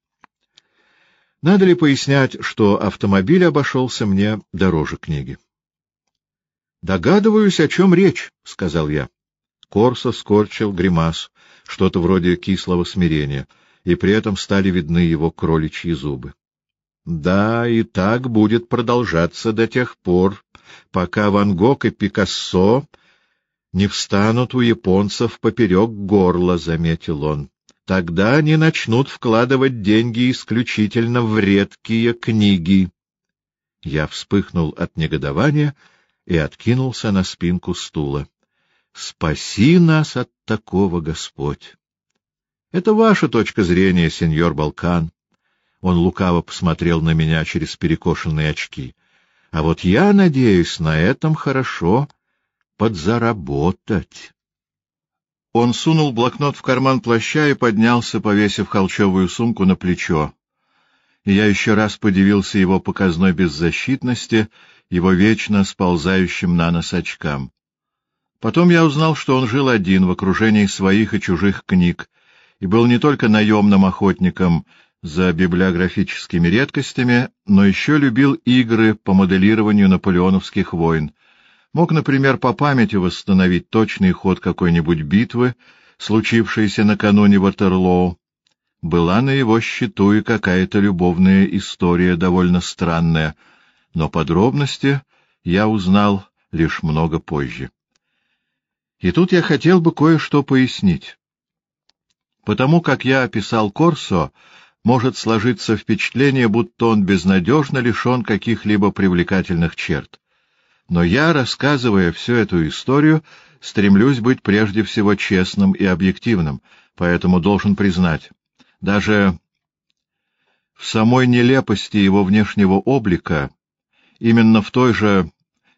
Speaker 1: Надо ли пояснять, что автомобиль обошелся мне дороже книги? «Догадываюсь, о чем речь», — сказал я. Корсо скорчил гримас, что-то вроде кислого смирения, и при этом стали видны его кроличьи зубы. Да, и так будет продолжаться до тех пор, пока Ван Гог и Пикассо не встанут у японцев поперек горла, — заметил он. Тогда они начнут вкладывать деньги исключительно в редкие книги. Я вспыхнул от негодования — и откинулся на спинку стула. «Спаси нас от такого, Господь!» «Это ваша точка зрения, сеньор Балкан». Он лукаво посмотрел на меня через перекошенные очки. «А вот я надеюсь на этом хорошо подзаработать». Он сунул блокнот в карман плаща и поднялся, повесив холчевую сумку на плечо. Я еще раз подивился его показной беззащитности его вечно сползающим на нос очкам. Потом я узнал, что он жил один в окружении своих и чужих книг, и был не только наемным охотником за библиографическими редкостями, но еще любил игры по моделированию наполеоновских войн. Мог, например, по памяти восстановить точный ход какой-нибудь битвы, случившейся накануне Ватерлоу. Была на его счету и какая-то любовная история довольно странная — но подробности я узнал лишь много позже. И тут я хотел бы кое-что пояснить. Потому как я описал Корсо, может сложиться впечатление, будто он безнадежно лишен каких-либо привлекательных черт. Но я, рассказывая всю эту историю, стремлюсь быть прежде всего честным и объективным, поэтому должен признать, даже в самой нелепости его внешнего облика именно в той же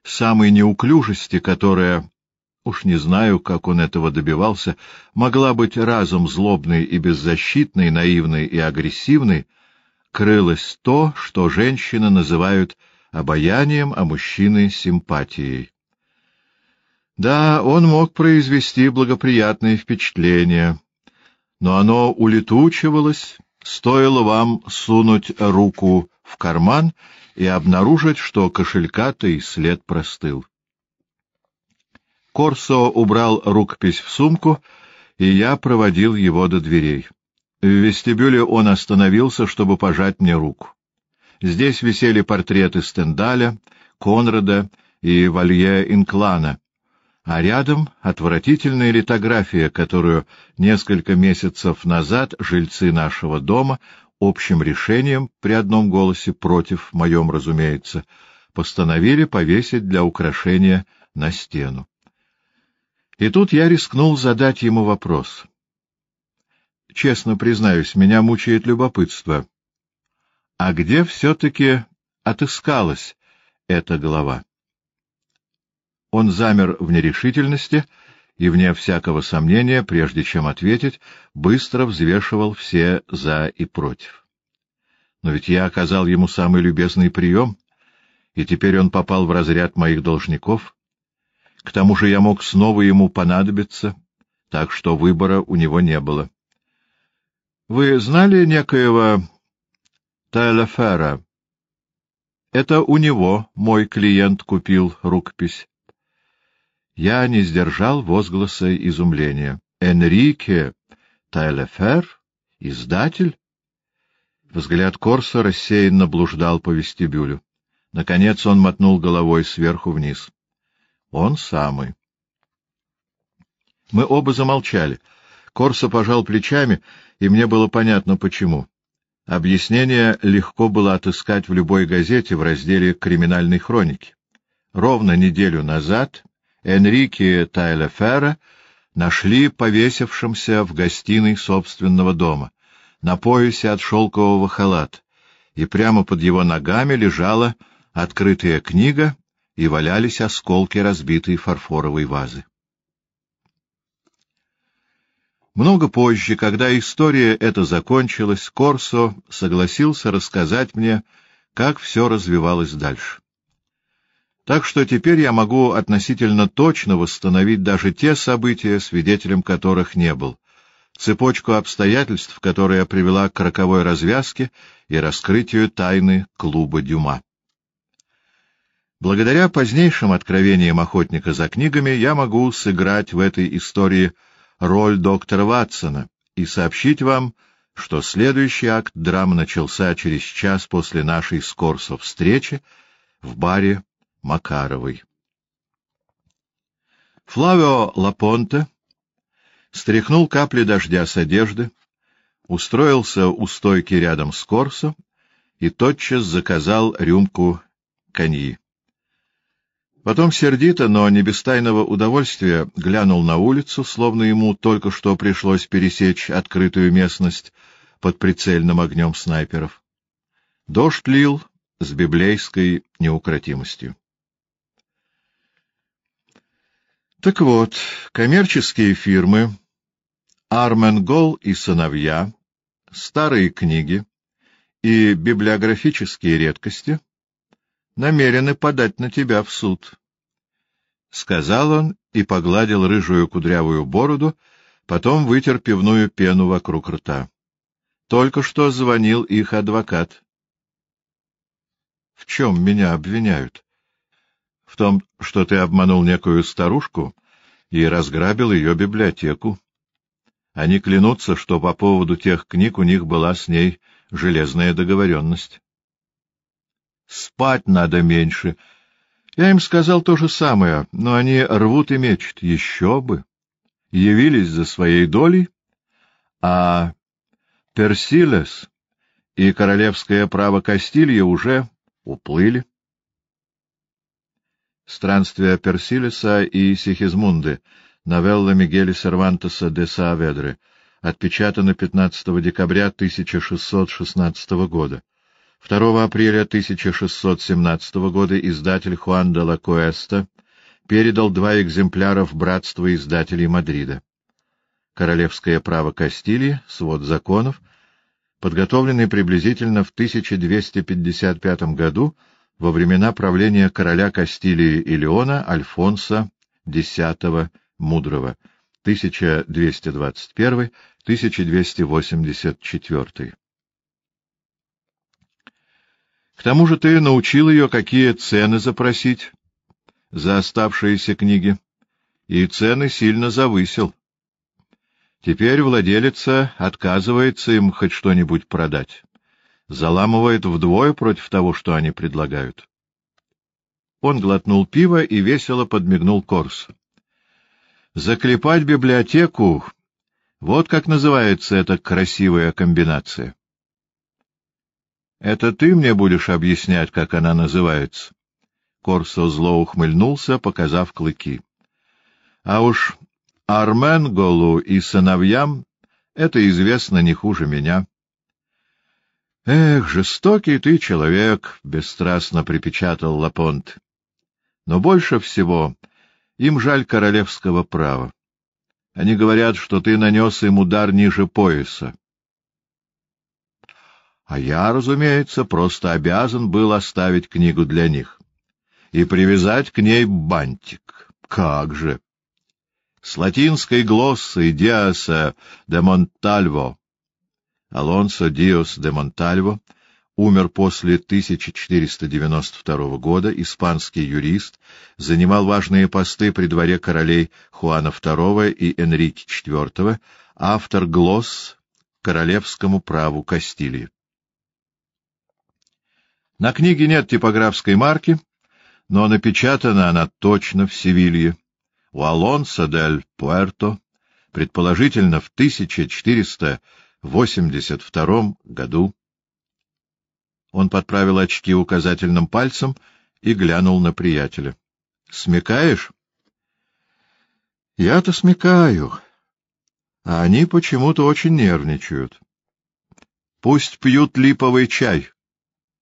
Speaker 1: самой неуклюжести, которая, уж не знаю, как он этого добивался, могла быть разом злобной и беззащитной, наивной и агрессивной, крылось то, что женщины называют обаянием, а мужчины — симпатией. Да, он мог произвести благоприятное впечатление, но оно улетучивалось, стоило вам сунуть руку в карман и обнаружить, что кошелька-то и след простыл. Корсо убрал рукопись в сумку, и я проводил его до дверей. В вестибюле он остановился, чтобы пожать мне руку. Здесь висели портреты Стендаля, Конрада и Валье Инклана, а рядом отвратительная литография, которую несколько месяцев назад жильцы нашего дома общим решением, при одном голосе против, моем, разумеется, постановили повесить для украшения на стену. И тут я рискнул задать ему вопрос. Честно признаюсь, меня мучает любопытство. А где все-таки отыскалась эта голова? Он замер в нерешительности и, вне всякого сомнения, прежде чем ответить, быстро взвешивал все «за» и «против». Но ведь я оказал ему самый любезный прием, и теперь он попал в разряд моих должников. К тому же я мог снова ему понадобиться, так что выбора у него не было. — Вы знали некоего Тайлефера? Это у него мой клиент купил рукопись. Я не сдержал возгласа изумления. «Энрике Тайлефер? Издатель?» Взгляд Корса рассеянно блуждал по вестибюлю. Наконец он мотнул головой сверху вниз. «Он самый». Мы оба замолчали. Корсо пожал плечами, и мне было понятно, почему. Объяснение легко было отыскать в любой газете в разделе «Криминальной хроники». Ровно неделю назад Энрике Тайлефера нашли повесившимся в гостиной собственного дома, на поясе от шелкового халата, и прямо под его ногами лежала открытая книга и валялись осколки разбитой фарфоровой вазы. Много позже, когда история эта закончилась, Корсо согласился рассказать мне, как все развивалось дальше. Так что теперь я могу относительно точно восстановить даже те события, свидетелем которых не был, цепочку обстоятельств, которая привела к роковой развязке и раскрытию тайны клуба Дюма. Благодаря позднейшим откровениям охотника за книгами я могу сыграть в этой истории роль доктора Ватсона и сообщить вам, что следующий акт драмы начался через час после нашей с встречи в баре Макаровой. Флавио Лапонте стряхнул капли дождя с одежды, устроился у стойки рядом с Корсо и тотчас заказал рюмку коньи. Потом сердито, но не без тайного удовольствия, глянул на улицу, словно ему только что пришлось пересечь открытую местность под прицельным огнем снайперов. Дождь лил с библейской неукротимостью. Так вот, коммерческие фирмы Арменгол и сыновья, старые книги и библиографические редкости — намерены подать на тебя в суд. Сказал он и погладил рыжую кудрявую бороду, потом вытер пивную пену вокруг рта. Только что звонил их адвокат. — В чем меня обвиняют? — В том, что ты обманул некую старушку и разграбил ее библиотеку. Они клянутся, что по поводу тех книг у них была с ней железная договоренность. Спать надо меньше. Я им сказал то же самое, но они рвут и мечут. Еще бы. Явились за своей долей, а Персилес и королевское право Кастилья уже уплыли. Странствия Персилеса и Сихизмунды. Новелла Мигеля Сервантеса де Сааведре. Отпечатана 15 декабря 1616 года. 2 апреля 1617 года издатель Хуан де ла Куэста передал два экземпляра в братство издателей Мадрида. Королевское право Кастилии, свод законов, подготовленный приблизительно в 1255 году во времена правления короля Кастилии и Леона Альфонса X Мудрого, 1221-1284. К тому же ты научил ее, какие цены запросить за оставшиеся книги, и цены сильно завысил. Теперь владелица отказывается им хоть что-нибудь продать, заламывает вдвое против того, что они предлагают. Он глотнул пиво и весело подмигнул Корс. Заклепать библиотеку — вот как называется эта красивая комбинация. Это ты мне будешь объяснять, как она называется? Корсо зло ухмыльнулся, показав клыки. А уж Армен Голу и сыновьям это известно не хуже меня. Эх, жестокий ты человек, бесстрастно припечатал Лапонт. Но больше всего им жаль королевского права. Они говорят, что ты нанес им удар ниже пояса. А я, разумеется, просто обязан был оставить книгу для них и привязать к ней бантик. Как же! С латинской глоссой Диаса де Монтальво. Алонсо Диос де Монтальво умер после 1492 года, испанский юрист, занимал важные посты при дворе королей Хуана II и Энрике IV, автор глосс королевскому праву Кастилии. На книге нет типографской марки, но напечатана она точно в Севилье, у Алонсо дель Пуэрто, предположительно в 1482 году. Он подправил очки указательным пальцем и глянул на приятеля. — Смекаешь? — Я-то смекаю. А они почему-то очень нервничают. Пусть пьют липовый чай.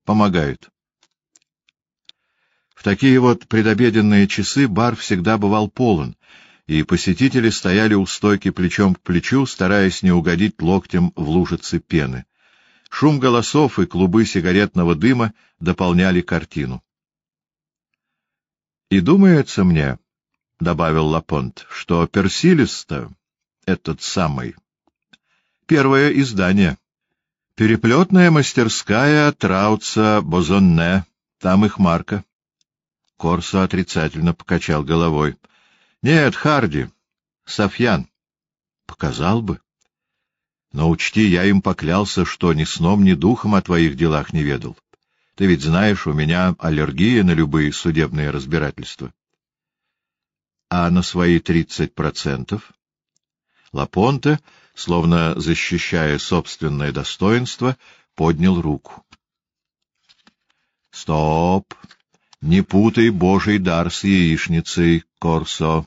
Speaker 1: Помогает. В такие вот предобеденные часы бар всегда бывал полон, и посетители стояли у стойки плечом к плечу, стараясь не угодить локтем в лужицы пены. Шум голосов и клубы сигаретного дыма дополняли картину. «И думается мне, — добавил Лапонт, — что Персилиста, этот самый, первое издание, переплетная мастерская Трауца Бозонне, там их марка». Корсо отрицательно покачал головой. — Нет, Харди, Софьян. — Показал бы. Но учти, я им поклялся, что ни сном, ни духом о твоих делах не ведал. Ты ведь знаешь, у меня аллергия на любые судебные разбирательства. А на свои тридцать процентов? Лапонте, словно защищая собственное достоинство, поднял руку. — Стоп! Не путай божий дар с яичницей, Корсо.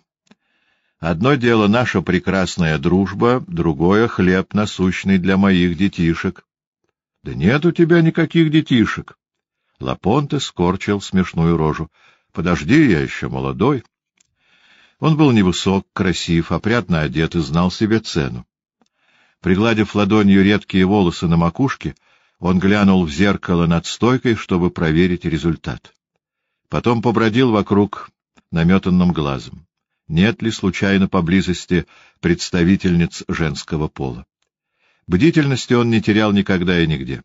Speaker 1: Одно дело наша прекрасная дружба, другое — хлеб насущный для моих детишек. — Да нет у тебя никаких детишек. Лапонте скорчил смешную рожу. — Подожди, я еще молодой. Он был невысок, красив, опрятно одет и знал себе цену. Пригладив ладонью редкие волосы на макушке, он глянул в зеркало над стойкой, чтобы проверить результат. Потом побродил вокруг наметанным глазом. Нет ли случайно поблизости представительниц женского пола? Бдительности он не терял никогда и нигде.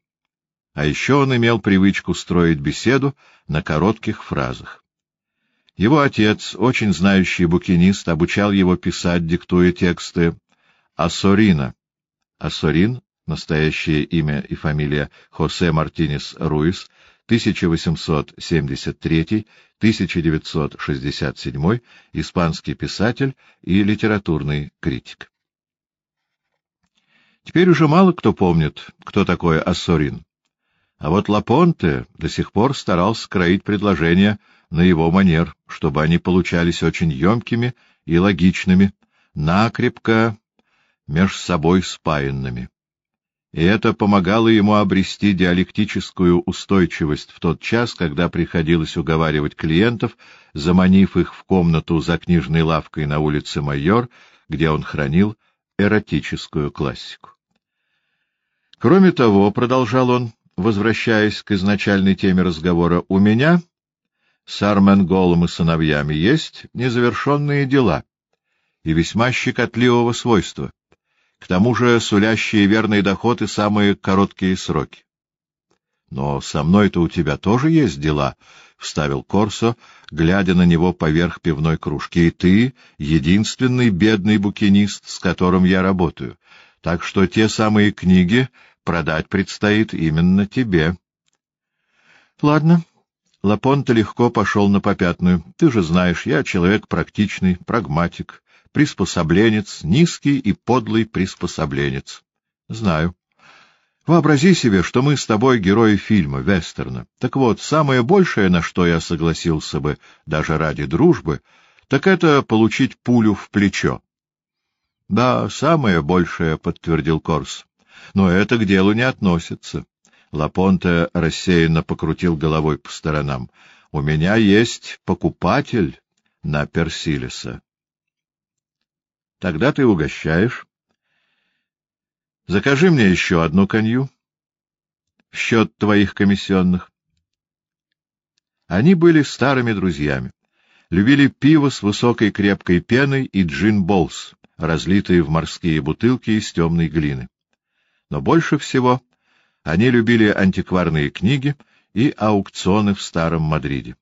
Speaker 1: А еще он имел привычку строить беседу на коротких фразах. Его отец, очень знающий букинист, обучал его писать, диктуя тексты Ассорина. Ассорин, настоящее имя и фамилия Хосе Мартинес Руис, 1873-1967, испанский писатель и литературный критик. Теперь уже мало кто помнит, кто такой Ассорин. А вот Лапонте до сих пор старался скроить предложения на его манер, чтобы они получались очень емкими и логичными, накрепко меж собой спаянными и это помогало ему обрести диалектическую устойчивость в тот час, когда приходилось уговаривать клиентов, заманив их в комнату за книжной лавкой на улице Майор, где он хранил эротическую классику. Кроме того, продолжал он, возвращаясь к изначальной теме разговора, у меня с Арменголом и сыновьями есть незавершенные дела и весьма щекотливого свойства к тому же сулящие верный доход и самые короткие сроки. — Но со мной-то у тебя тоже есть дела, — вставил Корсо, глядя на него поверх пивной кружки. — И ты — единственный бедный букинист, с которым я работаю. Так что те самые книги продать предстоит именно тебе. — Ладно. Лапонта легко пошел на попятную. Ты же знаешь, я человек практичный, прагматик приспособленец, низкий и подлый приспособленец. Знаю. Вообрази себе, что мы с тобой герои фильма, вестерна. Так вот, самое большее, на что я согласился бы, даже ради дружбы, так это получить пулю в плечо. — Да, самое большее, — подтвердил Корс. — Но это к делу не относится. Лапонте рассеянно покрутил головой по сторонам. — У меня есть покупатель на Персилеса. Тогда ты угощаешь. Закажи мне еще одну конью. В счет твоих комиссионных. Они были старыми друзьями. Любили пиво с высокой крепкой пеной и джин-болс, разлитые в морские бутылки из темной глины. Но больше всего они любили антикварные книги и аукционы в Старом Мадриде.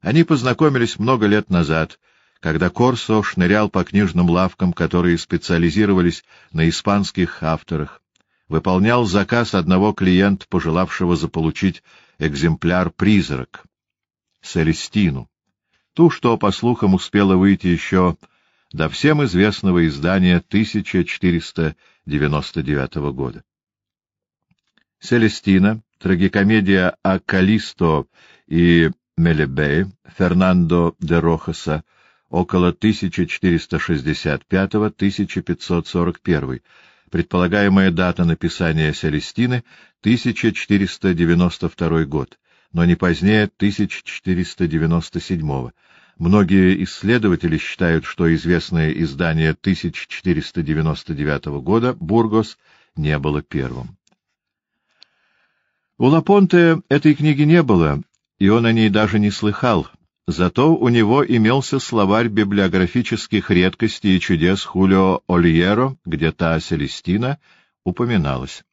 Speaker 1: Они познакомились много лет назад — когда Корсо шнырял по книжным лавкам, которые специализировались на испанских авторах, выполнял заказ одного клиента, пожелавшего заполучить экземпляр «Призрак» — Селестину, ту, что, по слухам, успела выйти еще до всем известного издания 1499 года. Селестина, трагикомедия о Калисто и Мелебе Фернандо де Рохаса, около 1465-1541, Предполагаемая дата написания Селестины — 1492 год, но не позднее 1497 Многие исследователи считают, что известное издание 1499 года «Бургос» не было первым. У Лапонте этой книги не было, и он о ней даже не слыхал, зато у него имелся словарь библиографических редкостей и чудес Хулио Ольеро, где та Селестина упоминалась.